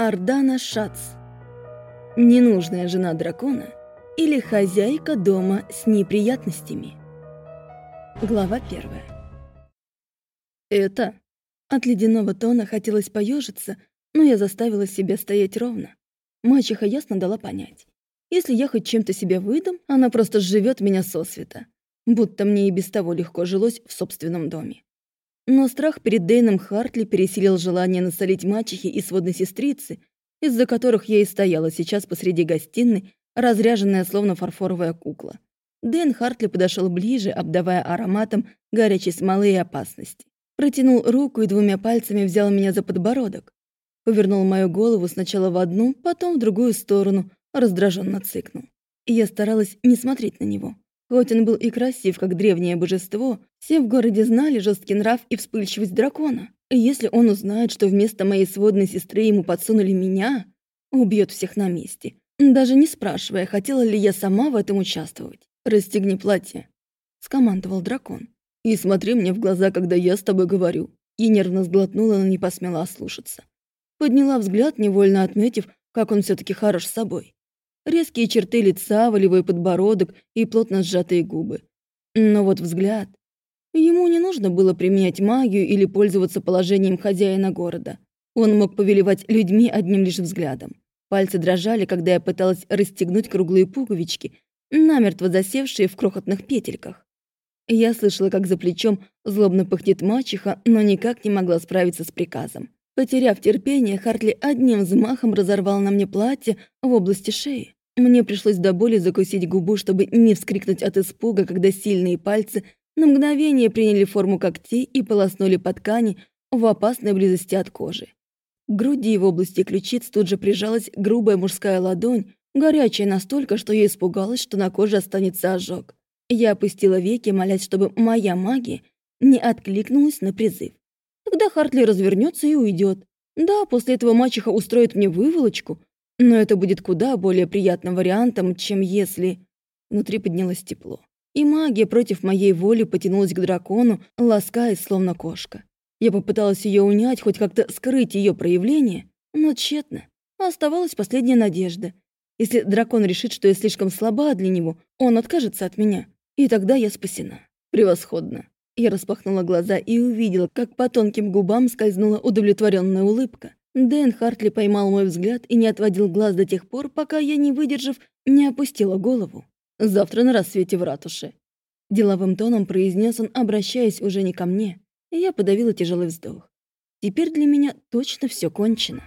Ардана Шац. Ненужная жена дракона или хозяйка дома с неприятностями. Глава первая. Это... От ледяного тона хотелось поежиться, но я заставила себя стоять ровно. Мачеха ясно дала понять. Если я хоть чем-то себя выдам, она просто сживет меня сосвета. Будто мне и без того легко жилось в собственном доме. Но страх перед Дэйном Хартли пересилил желание насолить мачехе и сводной сестрицы, из-за которых я и стояла сейчас посреди гостиной, разряженная словно фарфоровая кукла. Дэн Хартли подошел ближе, обдавая ароматом горячей смолы и опасности. Протянул руку и двумя пальцами взял меня за подбородок. Повернул мою голову сначала в одну, потом в другую сторону, раздраженно цыкнул. И я старалась не смотреть на него. Хоть он был и красив, как древнее божество, все в городе знали жесткий нрав и вспыльчивость дракона. И если он узнает, что вместо моей сводной сестры ему подсунули меня, убьет всех на месте, даже не спрашивая, хотела ли я сама в этом участвовать. «Расстегни платье», — скомандовал дракон. «И смотри мне в глаза, когда я с тобой говорю». И нервно сглотнула, но не посмела ослушаться. Подняла взгляд, невольно отметив, как он все таки хорош с собой резкие черты лица, волевой подбородок и плотно сжатые губы. Но вот взгляд. Ему не нужно было применять магию или пользоваться положением хозяина города. Он мог повелевать людьми одним лишь взглядом. Пальцы дрожали, когда я пыталась расстегнуть круглые пуговички, намертво засевшие в крохотных петельках. Я слышала, как за плечом злобно пыхтит мачеха, но никак не могла справиться с приказом. Потеряв терпение, Хартли одним взмахом разорвал на мне платье в области шеи. Мне пришлось до боли закусить губу, чтобы не вскрикнуть от испуга, когда сильные пальцы на мгновение приняли форму когтей и полоснули по ткани в опасной близости от кожи. К груди в области ключиц тут же прижалась грубая мужская ладонь, горячая настолько, что я испугалась, что на коже останется ожог. Я опустила веки, молясь, чтобы моя магия не откликнулась на призыв. Тогда Хартли развернется и уйдет. Да, после этого мачеха устроит мне выволочку, но это будет куда более приятным вариантом, чем если... Внутри поднялось тепло. И магия против моей воли потянулась к дракону, ласкаясь, словно кошка. Я попыталась ее унять, хоть как-то скрыть ее проявление, но тщетно. Оставалась последняя надежда. Если дракон решит, что я слишком слаба для него, он откажется от меня. И тогда я спасена. Превосходно. Я распахнула глаза и увидела, как по тонким губам скользнула удовлетворенная улыбка. Дэн Хартли поймал мой взгляд и не отводил глаз до тех пор, пока я, не выдержав, не опустила голову. «Завтра на рассвете в ратуше». Деловым тоном произнес он, обращаясь уже не ко мне. Я подавила тяжелый вздох. Теперь для меня точно все кончено.